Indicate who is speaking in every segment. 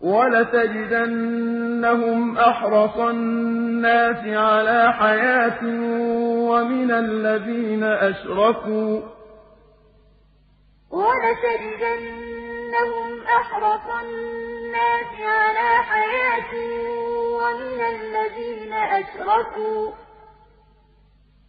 Speaker 1: وَلَتَجِدَنَّهُمْ أَحْرَصَ النَّاسِ عَلَىٰ حَيَاةٍ وَمِنَ الَّذِينَ أَشْرَكُوا ۚ.
Speaker 2: وَلَتَجِدَنَّهُمْ أَحْرَصَ النَّاسِ عَلَىٰ حَيَاةٍ وَمِنَ الَّذِينَ أَشْرَكُوا ۚ.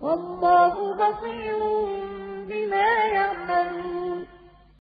Speaker 2: وَاللَّهُ بَصِيرٌ.